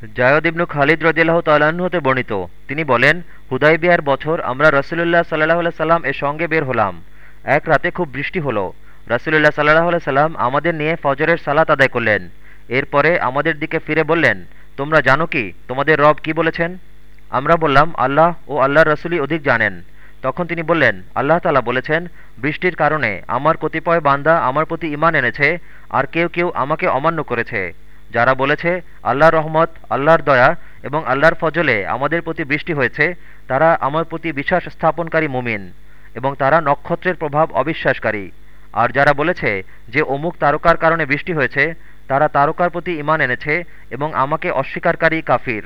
জায়দ ইবনু খালিদ রদিল্লাহ হতে বর্ণিত। তিনি বলেন হুদাই বিয়ার বছর আমরা রসুলুল্লাহ সাল্লাহ সাল্লাম এর সঙ্গে বের হলাম। এক রাতে খুব বৃষ্টি হলো। রসুলুল্লাহ সাল্লাহ সাল্লাম আমাদের নিয়ে ফজরের সালাত আদায় করলেন। এরপরে আমাদের দিকে ফিরে বললেন, তোমরা জানো কি? তোমাদের রব কি বলেছেন? আমরা বললাম, আল্লাহ ও আল্লাহ রসুলই অধিক জানেন। তখন তিনি বললেন, আল্লাহ তালা বলেছেন, বৃষ্টির কারণে আমার কতিপয় বান্দা আমার প্রতি ইমান এনেছে, আর কেউ কেউ আমাকে অমান্য করেছে। যারা বলেছে, আল্লাহর রহমত, আল্লাহর দয়া এবং আল্লাহর ফজলে আমাদের প্রতি বৃষ্টি হয়েছে, তারা আমার প্রতি বিশ্বাস স্থাপনকারী মুমিন এবং তারা নক্ষত্রের প্রভাব অবিশ্বাসকারী। আর যারা বলেছে যে অমুক তারকার কারণে বৃষ্টি হয়েছে, তারা তারকার প্রতি ইমান এনেছে এবং আমাকে অস্বীকারী কাফির।